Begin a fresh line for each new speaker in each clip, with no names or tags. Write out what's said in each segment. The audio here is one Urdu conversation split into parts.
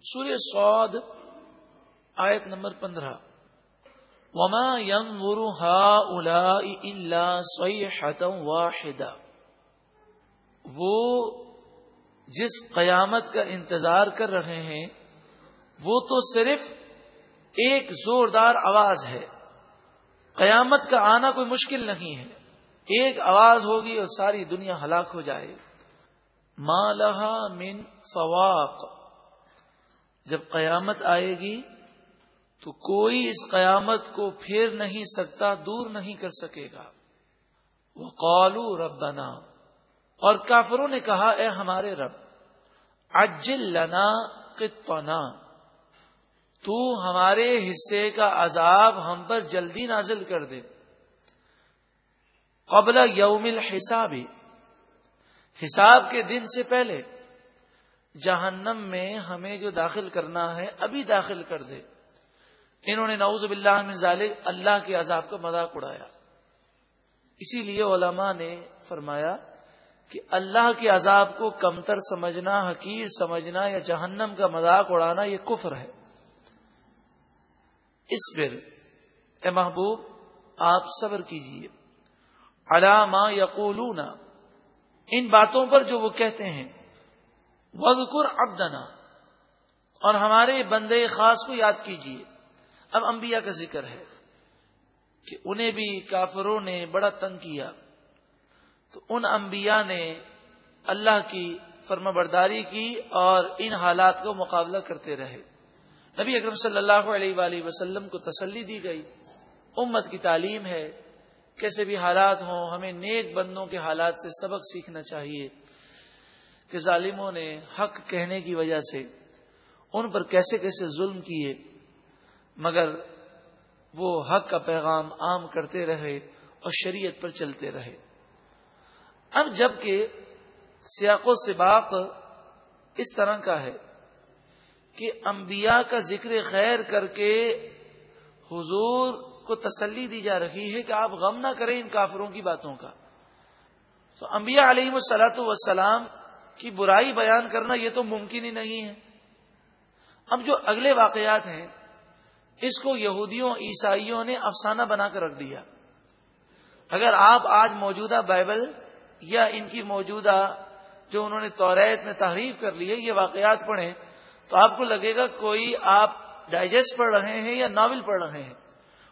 سورہ سعود آیت نمبر پندرہ۔ وما ينظر هؤلاء الا صيحه واحده وہ جس قیامت کا انتظار کر رہے ہیں، وہ تو صرف ایک زوردار آواز ہے۔ قیامت کا آنا کوئی مشکل نہیں ہے۔ ایک آواز ہوگی اور ساری دنیا ہلاک ہو جائے۔ مالہ من فواق جب قیامت آئے گی تو کوئی اس قیامت کو پھیر نہیں سکتا، دور نہیں کر سکے گا۔ وہ قالو ربنا۔ اور کافروں نے کہا، اے ہمارے رب اجل لنا قطنا۔ تو ہمارے حصے کا عذاب ہم پر جلدی نازل کر دے۔ قبل یوم الحساب۔ حساب کے دن سے پہلے۔ جہنم میں ہمیں جو داخل کرنا ہے ابھی داخل کر دے۔ انہوں نے نعوذ باللہ من ذالک اللہ کے عذاب کا مذاق اڑایا۔ اسی لیے علماء نے فرمایا کہ اللہ کے عذاب کو کمتر سمجھنا، حقیر سمجھنا یا جہنم کا مذاق اڑانا یہ کفر ہے۔ اس پر اے محبوب، آپ صبر کیجیے۔ علامہ یقولون، ان باتوں پر جو وہ کہتے ہیں۔ وزقر ابدنا اور ہمارے بندے خاص کو یاد کیجیے اب انبیاء کا ذکر ہے کہ انہیں بھی کافروں نے بڑا تنگ کیا۔ تو ان انبیاء نے اللہ کی فرما برداری کی اور ان حالات کو مقابلہ کرتے رہے۔ نبی اکرم صلی اللہ علیہ وآلہ وسلم کو تسلی دی گئی۔ امت کی تعلیم ہے، کیسے بھی حالات ہوں، ہمیں نیک بندوں کے حالات سے سبق سیکھنا چاہیے۔ کہ ظالموں نے حق کہنے کی وجہ سے ان پر کیسے کیسے ظلم کیے، مگر وہ حق کا پیغام عام کرتے رہے اور شریعت پر چلتے رہے۔ اب جبکہ سیاق و سباق اس طرح کا ہے کہ انبیاء کا ذکر خیر کر کے حضور کو تسلی دی جا رہی ہے کہ آپ غم نہ کریں ان کافروں کی باتوں کا۔ تو انبیاء علیہ السلاۃ وسلام کی برائی بیان کرنا یہ تو ممکن ہی نہیں ہے۔ اب جو اگلے واقعات ہیں، اس کو یہودیوں، عیسائیوں نے افسانہ بنا کر رکھ دیا۔ اگر آپ آج موجودہ بائبل یا ان کی موجودہ جو انہوں نے توریت میں تحریف کر لی ہے، یہ واقعات پڑھیں تو آپ کو لگے گا کوئی آپ ڈائجسٹ پڑھ رہے ہیں یا ناول پڑھ رہے ہیں۔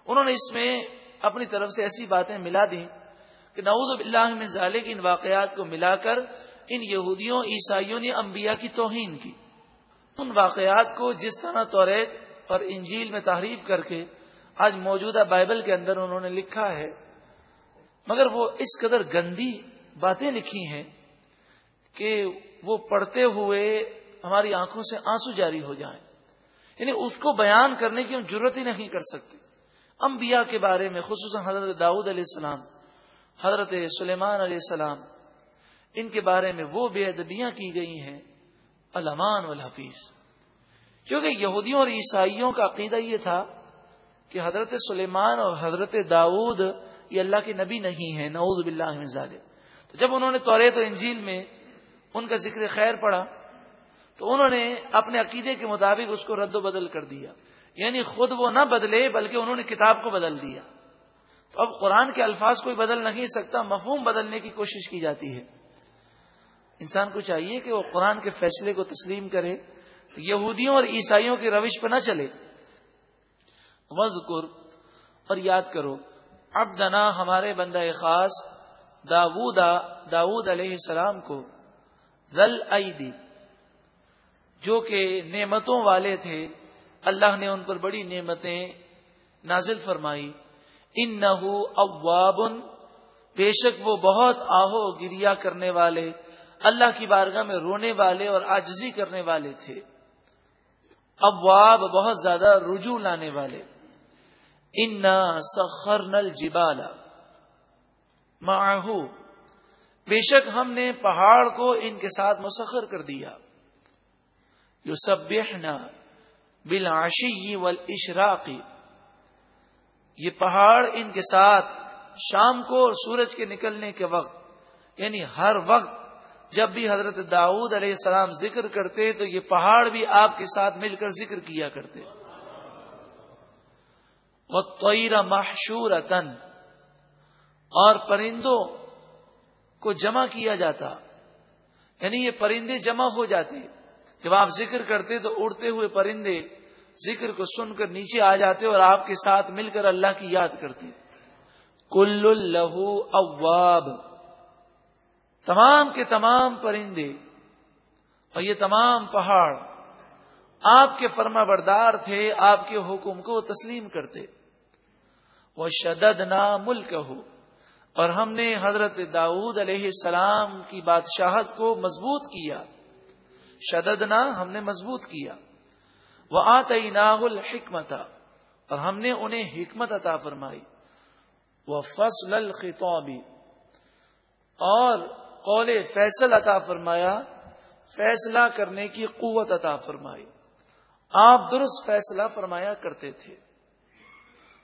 انہوں نے اس میں اپنی طرف سے ایسی باتیں ملا دی کہ نعوذ باللہ میں ظالق ان واقعات کو ملا کر ان یہودیوں، عیسائیوں نے انبیاء کی توہین کی۔ ان واقعات کو جس طرح توریت اور انجیل میں تحریف کر کے آج موجودہ بائبل کے اندر انہوں نے لکھا ہے، مگر وہ اس قدر گندی باتیں لکھی ہیں کہ وہ پڑھتے ہوئے ہماری آنکھوں سے آنسو جاری ہو جائیں۔ یعنی اس کو بیان کرنے کی ہم ضرورت ہی نہیں کر سکتے۔ انبیاء کے بارے میں، خصوصاً حضرت داؤد علیہ السلام، حضرت سلیمان علیہ السلام ان کے بارے میں وہ بے ادبیاں کی گئی ہیں علمان الحفیظ کیونکہ یہودیوں اور عیسائیوں کا عقیدہ یہ تھا کہ حضرت سلیمان اور حضرت داود یہ اللہ کے نبی نہیں ہے نعوذ باللہ من ظالم تو جب انہوں نے توریت و انجیل میں ان کا ذکر خیر پڑا تو انہوں نے اپنے عقیدے کے مطابق اس کو رد و بدل کر دیا۔ یعنی خود وہ نہ بدلے، بلکہ انہوں نے کتاب کو بدل دیا۔ تو اب قرآن کے الفاظ کوئی بدل نہیں سکتا، مفہوم بدلنے کی کوشش کی جاتی ہے۔ انسان کو چاہیے کہ وہ قرآن کے فیصلے کو تسلیم کرے، یہودیوں اور عیسائیوں کی روش پہ نہ چلے۔ وزقر اور یاد کرو اب دنا ہمارے بندہ خاص داودا داود علیہ السلام کو ذل عیدی جو کہ نعمتوں والے تھے، اللہ نے ان پر بڑی نعمتیں نازل فرمائی۔ ان نہ بے شک وہ بہت آہو گریا کرنے والے اللہ کی بارگاہ میں رونے والے اور آجزی کرنے والے تھے۔ ابواب بہت زیادہ رجوع لانے والے۔ ان سخر نل جبالا بے شک ہم نے پہاڑ کو ان کے ساتھ مسخر کر دیا۔ یو سب بلاشی ول اشراقی یہ پہاڑ ان کے ساتھ شام کو اور سورج کے نکلنے کے وقت یعنی ہر وقت جب بھی حضرت داؤد علیہ السلام ذکر کرتے تو یہ پہاڑ بھی آپ کے ساتھ مل کر ذکر کیا کرتے۔ وہ توئر محشور اور پرندوں کو جمع کیا جاتا۔ یعنی یہ پرندے جمع ہو جاتے۔ جب آپ ذکر کرتے تو اڑتے ہوئے پرندے ذکر کو سن کر نیچے آ جاتے اور آپ کے ساتھ مل کر اللہ کی یاد کرتے۔ کل لہو اواب تمام کے تمام پرندے اور یہ تمام پہاڑ آپ کے فرما بردار تھے، آپ کے حکم کو تسلیم کرتے۔ وہ شدد نا ملک ہو اور ہم نے حضرت داؤد علیہ السلام کی بادشاہت کو مضبوط کیا۔ شدد نہ ہم نے مضبوط کیا۔ وہ آئی ناول حکمت اور ہم نے انہیں حکمت عطا فرمائی۔ وہ فصل الخطوبی اور قول فیصل عطا فرمایا، فیصلہ کرنے کی قوت عطا فرمائی۔ آپ درست فیصلہ فرمایا کرتے تھے۔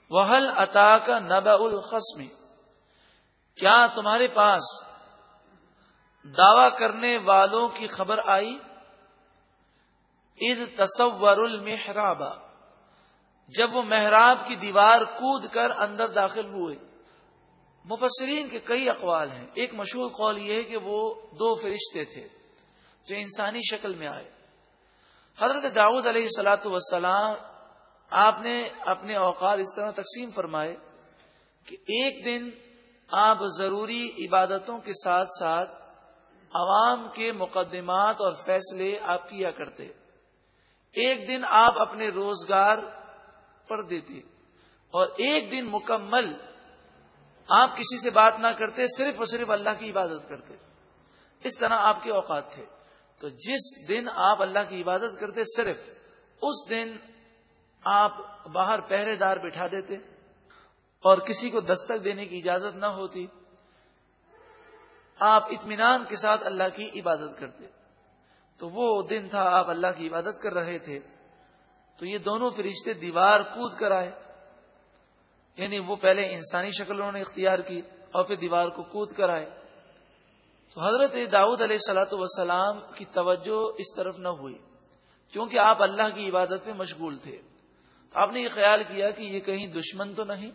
وحل عطا کا نبا الخسمی کیا تمہارے پاس دعوی کرنے والوں کی خبر آئی؟ عید تصور المحراب۔ جب وہ محراب کی دیوار کود کر اندر داخل ہوئے۔ مفسرین کے کئی اقوال ہیں۔ ایک مشہور قول یہ ہے کہ وہ دو فرشتے تھے جو انسانی شکل میں آئے۔ حضرت داؤد علیہ السلاۃ وسلام آپ نے اپنے اوقات اس طرح تقسیم فرمائے کہ ایک دن آپ ضروری عبادتوں کے ساتھ ساتھ عوام کے مقدمات اور فیصلے آپ کیا کرتے۔ ایک دن آپ اپنے روزگار پر دیتے اور ایک دن مکمل آپ کسی سے بات نہ کرتے، صرف اور صرف اللہ کی عبادت کرتے۔ اس طرح آپ کے اوقات تھے۔ تو جس دن آپ اللہ کی عبادت کرتے، صرف اس دن آپ باہر پہرے دار بٹھا دیتے اور کسی کو دستک دینے کی اجازت نہ ہوتی، آپ اطمینان کے ساتھ اللہ کی عبادت کرتے۔ تو وہ دن تھا آپ اللہ کی عبادت کر رہے تھے۔ تو یہ دونوں فرشتے دیوار کود کر آئے۔ یعنی وہ پہلے انسانی شکل انہوں نے اختیار کی اور پھر دیوار کو کود کر آئے۔ تو حضرت داؤد علیہ سلاۃ وسلام کی توجہ اس طرف نہ ہوئی، کیونکہ آپ اللہ کی عبادت میں مشغول تھے۔ تو آپ نے یہ خیال کیا کہ یہ کہیں دشمن تو نہیں،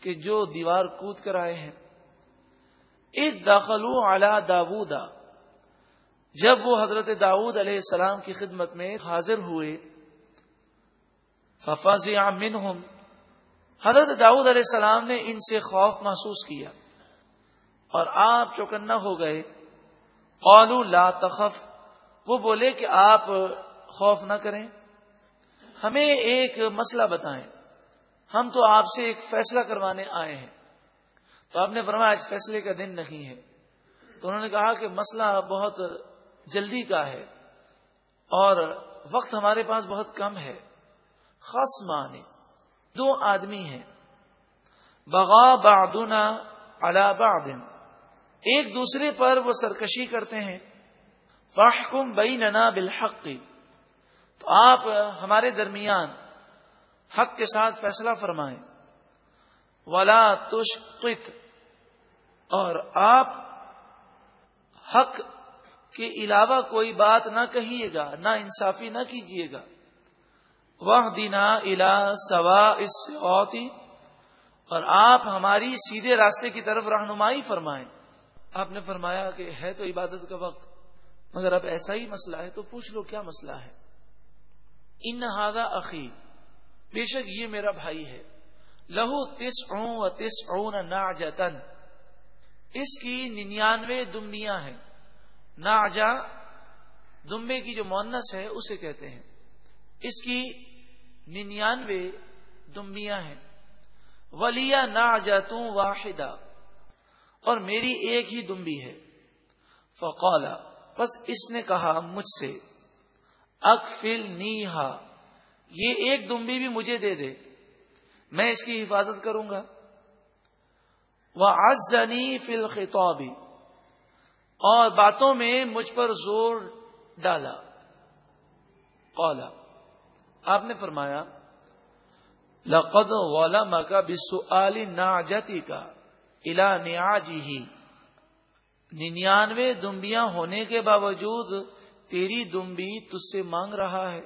کہ جو دیوار کود کر آئے ہیں۔ اس داخلو اعلی داودا جب وہ حضرت داود علیہ السلام کی خدمت میں حاضر ہوئے ففاظ منہم حضرت داؤد علیہ السلام نے ان سے خوف محسوس کیا اور آپ چوکنا ہو گئے قالو لا تخف، وہ بولے کہ آپ خوف نہ کریں۔ ہمیں ایک مسئلہ بتائیں۔ ہم تو آپ سے ایک فیصلہ کروانے آئے ہیں۔ تو آپ نے فرمایا، آج فیصلے کا دن نہیں ہے۔ تو انہوں نے کہا کہ مسئلہ بہت جلدی کا ہے اور وقت ہمارے پاس بہت کم ہے۔ خاص معنی دو آدمی ہیں۔ بغا بادنا علا بعد ایک دوسرے پر وہ سرکشی کرتے ہیں۔ فاحکم بیننا بالحق۔ تو آپ ہمارے درمیان حق کے ساتھ فیصلہ فرمائیں۔ ولا تش اور آپ حق کے علاوہ کوئی بات نہ کہیے گا، نہ انصافی نہ کیجیے گا۔ وہ دینا الا سوا اس اور آپ ہماری سیدھے راستے کی طرف رہنمائی فرمائیں۔ آپ نے فرمایا کہ ہے تو عبادت کا وقت، مگر اب ایسا ہی مسئلہ ہے تو پوچھ لو کیا مسئلہ ہے۔ ان ہاگا عقیب بے شک یہ میرا بھائی ہے۔ لہو تس او تس او نہ جتن اس کی ننانوے دمبیاں ہیں۔ نا جا دمبے کی جو مونس ہے، اسے کہتے ہیں۔ اس کی ننانوے دمبیاں ہیں۔ ولیا نا جاتوں واحدہ اور میری ایک ہی دمبی ہے۔ فقولا بس اس نے کہا مجھ سے اکفل نیہا یہ ایک دمبی بھی مجھے دے دے، میں اس کی حفاظت کروں گا۔ وہ آزنی فل خطوبی اور باتوں میں مجھ پر زور ڈالا۔ قولا آپ نے فرمایا، لقد غلام کا بسو علی نا کا الا نیاجی ہی ننانوے دمبیاں ہونے کے باوجود تیری دمبی تج سے مانگ رہا ہے۔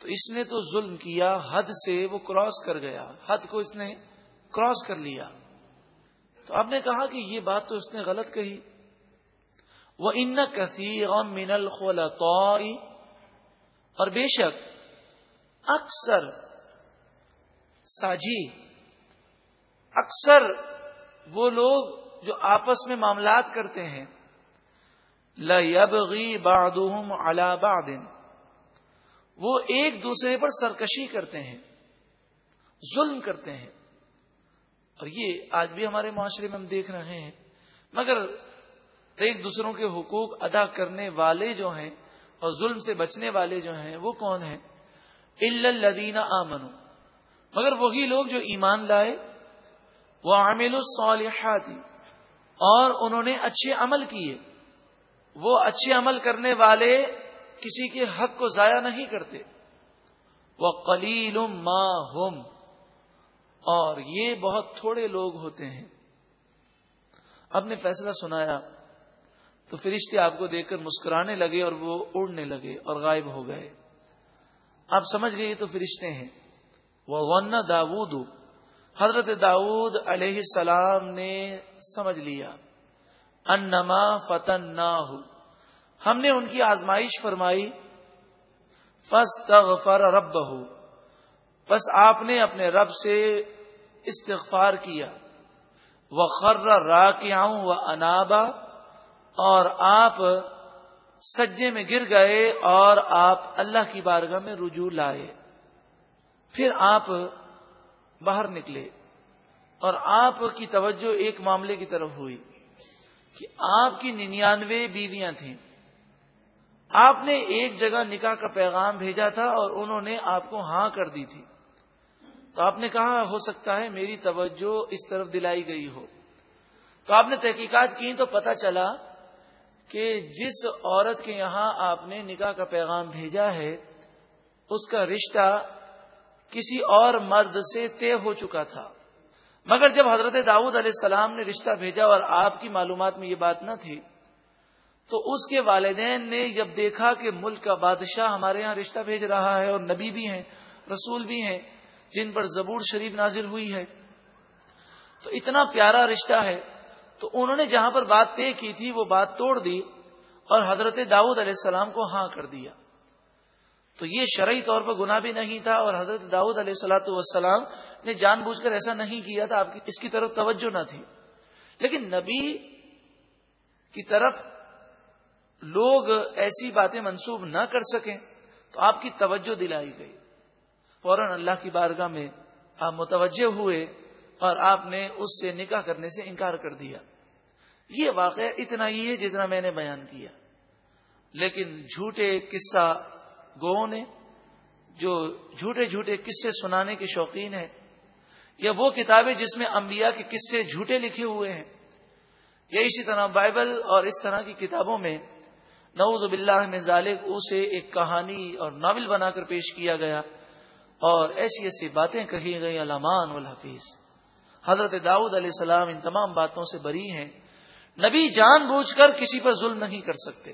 تو اس نے تو ظلم کیا، حد سے وہ کراس کر گیا، حد کو اس نے کراس کر لیا۔ تو آپ نے کہا کہ یہ بات تو اس نے غلط کہی۔ وہ ان کثیر من الخلطاء۔ اور بے شک اکثر ساجی، اکثر وہ لوگ جو آپس میں معاملات کرتے ہیں لبغی بادم بعد وہ ایک دوسرے پر سرکشی کرتے ہیں، ظلم کرتے ہیں۔ اور یہ آج بھی ہمارے معاشرے میں ہم دیکھ رہے ہیں۔ مگر ایک دوسروں کے حقوق ادا کرنے والے جو ہیں اور ظلم سے بچنے والے جو ہیں، وہ کون ہیں؟ الدین آمن مگر وہی لوگ جو ایمان لائے وہ عامل الصالحاتی اور انہوں نے اچھے عمل کیے۔ وہ اچھے عمل کرنے والے کسی کے حق کو ضائع نہیں کرتے۔ وہ کلیل ما ہوم اور یہ بہت تھوڑے لوگ ہوتے ہیں۔ اب نے فیصلہ سنایا، تو فرشتے آپ کو دیکھ کر مسکرانے لگے اور وہ اڑنے لگے اور غائب ہو گئے۔ آپ سمجھ گئے تو فرشتے ہیں۔ وہ ون داود حضرت داود علیہ السلام نے سمجھ لیا۔ انما فتن نہ ہم نے ان کی آزمائش فرمائی۔ فس تغفر رب ہو بس آپ نے اپنے رب سے استغفار کیا۔ وہ خر را و انابا اور آپ سجے میں گر گئے اور آپ اللہ کی بارگاہ میں رجوع لائے۔ پھر آپ باہر نکلے اور آپ کی توجہ ایک معاملے کی طرف ہوئی کہ آپ کی ننانوے بیویاں تھیں۔ آپ نے ایک جگہ نکاح کا پیغام بھیجا تھا اور انہوں نے آپ کو ہاں کر دی تھی۔ تو آپ نے کہا، ہو سکتا ہے میری توجہ اس طرف دلائی گئی ہو۔ تو آپ نے تحقیقات کی تو پتا چلا کہ جس عورت کے یہاں آپ نے نکاح کا پیغام بھیجا ہے، اس کا رشتہ کسی اور مرد سے طے ہو چکا تھا۔ مگر جب حضرت داؤد علیہ السلام نے رشتہ بھیجا اور آپ کی معلومات میں یہ بات نہ تھی، تو اس کے والدین نے جب دیکھا کہ ملک کا بادشاہ ہمارے یہاں رشتہ بھیج رہا ہے اور نبی بھی ہیں، رسول بھی ہیں، جن پر زبور شریف نازل ہوئی ہے، تو اتنا پیارا رشتہ ہے تو انہوں نے جہاں پر بات طے کی تھی وہ بات توڑ دی اور حضرت داؤد علیہ السلام کو ہاں کر دیا۔ تو یہ شرعی طور پر گناہ بھی نہیں تھا اور حضرت داؤد علیہ السلاۃ والسلام نے جان بوجھ کر ایسا نہیں کیا تھا، آپ کی اس کی طرف توجہ نہ تھی۔ لیکن نبی کی طرف لوگ ایسی باتیں منسوب نہ کر سکیں تو آپ کی توجہ دلائی گئی۔ فوراً اللہ کی بارگاہ میں آپ متوجہ ہوئے اور آپ نے اس سے نکاح کرنے سے انکار کر دیا۔ یہ واقعہ اتنا ہی ہے جتنا میں نے بیان کیا۔ لیکن جھوٹے قصہ گو نے، جو جھوٹے جھوٹے قصے سنانے کے شوقین ہیں، یا وہ کتابیں جس میں انبیاء کے قصے جھوٹے لکھے ہوئے ہیں، یا اسی طرح بائبل اور اس طرح کی کتابوں میں نعوذ باللہ میں ظالب اسے ایک کہانی اور ناول بنا کر پیش کیا گیا اور ایسی ایسی باتیں کہی گئی علامان الحفیظ حضرت داؤد علیہ السلام ان تمام باتوں سے بری ہیں۔ نبی جان بوجھ کر کسی پر ظلم نہیں کر سکتے۔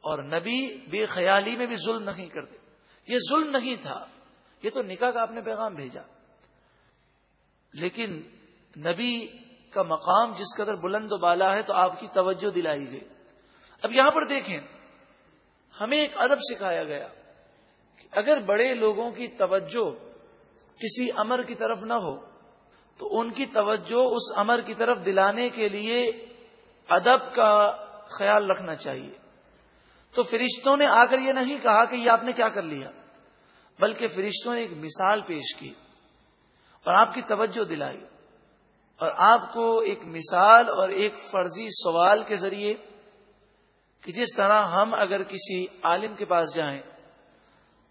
اور نبی بے خیالی میں بھی ظلم نہیں کرتے۔ یہ ظلم نہیں تھا۔ یہ تو نکاح کا آپ نے پیغام بھیجا۔ لیکن نبی کا مقام جس قدر بلند و بالا ہے تو آپ کی توجہ دلائی گئی۔ اب یہاں پر دیکھیں، ہمیں ایک ادب سکھایا گیا کہ اگر بڑے لوگوں کی توجہ کسی امر کی طرف نہ ہو تو ان کی توجہ اس امر کی طرف دلانے کے لیے ادب کا خیال رکھنا چاہیے۔ تو فرشتوں نے آ کر یہ نہیں کہا کہ یہ آپ نے کیا کر لیا، بلکہ فرشتوں نے ایک مثال پیش کی اور آپ کی توجہ دلائی۔ اور آپ کو ایک مثال اور ایک فرضی سوال کے ذریعے کہ جس طرح ہم اگر کسی عالم کے پاس جائیں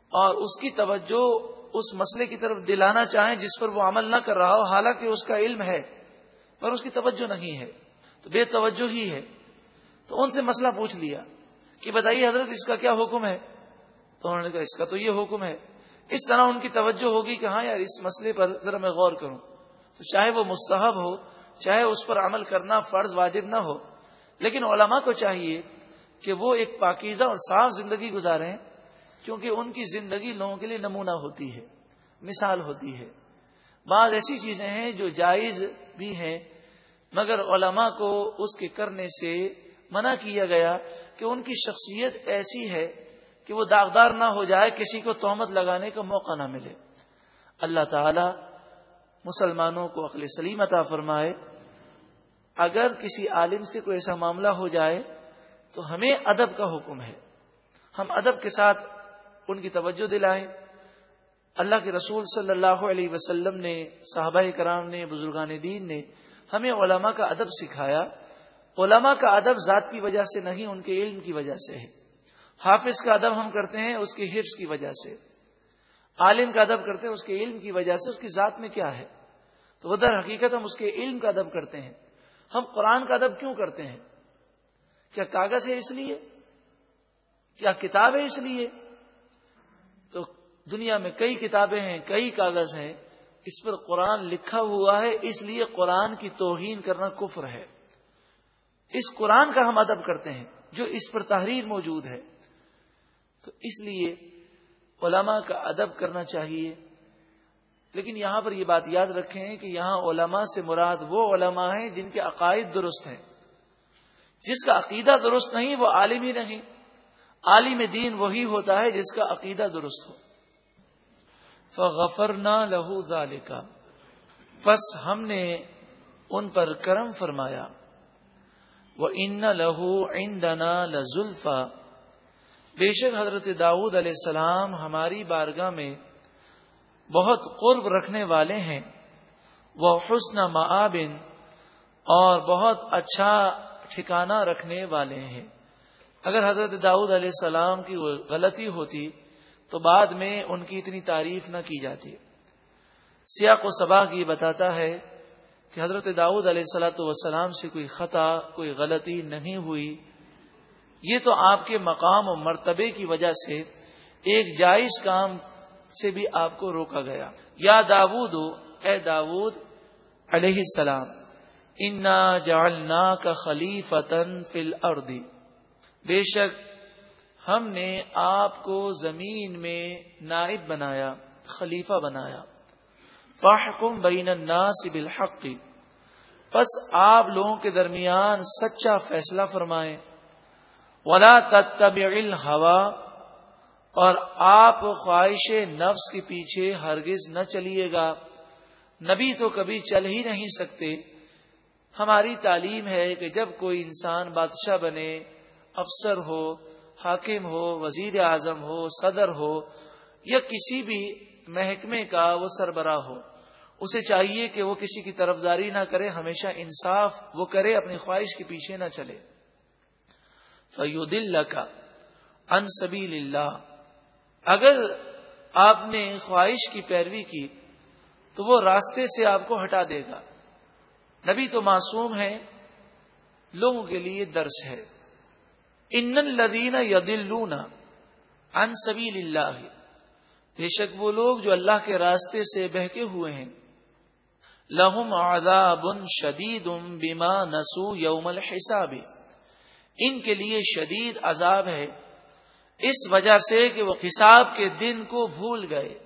اور اس کی توجہ اس مسئلے کی طرف دلانا چاہیں جس پر وہ عمل نہ کر رہا ہو، حالانکہ اس کا علم ہے، پر اس کی توجہ نہیں ہے، تو بے توجہ ہی ہے۔ تو ان سے مسئلہ پوچھ لیا کہ بتائیے حضرت، اس کا کیا حکم ہے؟ تو انہوں نے کہا، اس کا تو یہ حکم ہے۔ اس طرح ان کی توجہ ہوگی کہ ہاں یار، اس مسئلے پر ذرا میں غور کروں۔ تو چاہے وہ مستحب ہو، چاہے اس پر عمل کرنا فرض واجب نہ ہو، لیکن علماء کو چاہیے کہ وہ ایک پاکیزہ اور صاف زندگی گزاریں۔ کیونکہ ان کی زندگی لوگوں کے لیے نمونہ ہوتی ہے، مثال ہوتی ہے۔ بعض ایسی چیزیں ہیں جو جائز بھی ہیں، مگر علماء کو اس کے کرنے سے منع کیا گیا کہ ان کی شخصیت ایسی ہے کہ وہ داغدار نہ ہو جائے، کسی کو تہمت لگانے کا موقع نہ ملے۔ اللہ تعالی مسلمانوں کو عقل سلیم عطا فرمائے۔ اگر کسی عالم سے کوئی ایسا معاملہ ہو جائے تو ہمیں ادب کا حکم ہے۔ ہم ادب کے ساتھ ان کی توجہ دلائیں اللہ کے رسول صلی اللہ علیہ وسلم نے، صحابہ کرام نے، بزرگان دین نے ہمیں علماء کا ادب سکھایا۔ علماء کا ادب ذات کی وجہ سے نہیں، ان کے علم کی وجہ سے ہے۔ حافظ کا ادب ہم کرتے ہیں، اس کے حفظ کی وجہ سے۔ عالم کا ادب کرتے ہیں، اس کے علم کی وجہ سے۔ اس کی ذات میں کیا ہے؟ تو ادھر حقیقت ہم اس کے علم کا ادب کرتے ہیں۔ ہم قرآن کا ادب کیوں کرتے ہیں؟ کیا کاغذ ہے اس لیے؟ کیا کتاب ہے اس لیے؟ دنیا میں کئی کتابیں ہیں، کئی کاغذ ہیں، اس پر قرآن لکھا ہوا ہے، اس لیے قرآن کی توہین کرنا کفر ہے۔ اس قرآن کا ہم ادب کرتے ہیں، جو اس پر تحریر موجود ہے۔ تو اس لیے علماء کا ادب کرنا چاہیے۔ لیکن یہاں پر یہ بات یاد رکھیں کہ یہاں علماء سے مراد وہ علماء ہیں جن کے عقائد درست ہیں۔ جس کا عقیدہ درست نہیں، وہ عالم ہی نہیں۔ عالم دین وہی ہوتا ہے جس کا عقیدہ درست ہو۔ فغفر نہ لہو ذالکا بس ہم نے ان پر کرم فرمایا۔ وہ ان لہو ان دنا لزلفا بے شک حضرت داؤد علیہ السلام ہماری بارگاہ میں بہت قرب رکھنے والے ہیں۔ وہ حسن معابن اور بہت اچھا ٹھکانہ رکھنے والے ہیں۔ اگر حضرت داؤد علیہ السلام کی غلطی ہوتی تو بعد میں ان کی اتنی تعریف نہ کی جاتی۔ سیاق و سبا کی بتاتا ہے کہ حضرت داؤد علیہ السلاۃ وسلام سے کوئی خطا، کوئی غلطی نہیں ہوئی۔ یہ تو آپ کے مقام و مرتبے کی وجہ سے ایک جائز کام سے بھی آپ کو روکا گیا۔ یا داود اے داود علیہ السلام، انا جالنا کا خلیف فل اردی بے شک ہم نے آپ کو زمین میں نائب بنایا، خلیفہ بنایا۔ فاحکم بین الناس بالحق۔ بس آپ لوگوں کے درمیان سچا فیصلہ فرمائیں۔ ولا تتبع الهوا اور آپ خواہش نفس کے پیچھے ہرگز نہ چلیے گا۔ نبی تو کبھی چل ہی نہیں سکتے۔ ہماری تعلیم ہے کہ جب کوئی انسان بادشاہ بنے، افسر ہو حاکم ہو، وزیر اعظم ہو، صدر ہو یا کسی بھی محکمے کا وہ سربراہ ہو۔ اسے چاہیے کہ وہ کسی کی طرفداری نہ کرے، ہمیشہ انصاف وہ کرے، اپنی خواہش کے پیچھے نہ چلے۔ فیود اللہ کا ان سبیل اللہ اگر آپ نے خواہش کی پیروی کی، تو وہ راستے سے آپ کو ہٹا دے گا۔ نبی تو معصوم ہے لوگوں کے لیے درس ہے۔ ان لدین یدلون ان سبیل اللہ بے شک وہ لوگ جو اللہ کے راستے سے بہکے ہوئے ہیں۔ لہم عذاب شدید بما نسو یوم الحساب۔ ان کے لیے شدید عذاب ہے۔ اس وجہ سے کہ وہ حساب کے دن کو بھول گئے۔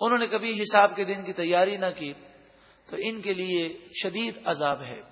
انہوں نے کبھی حساب کے دن کی تیاری نہ کی۔ تو ان کے لیے شدید عذاب ہے۔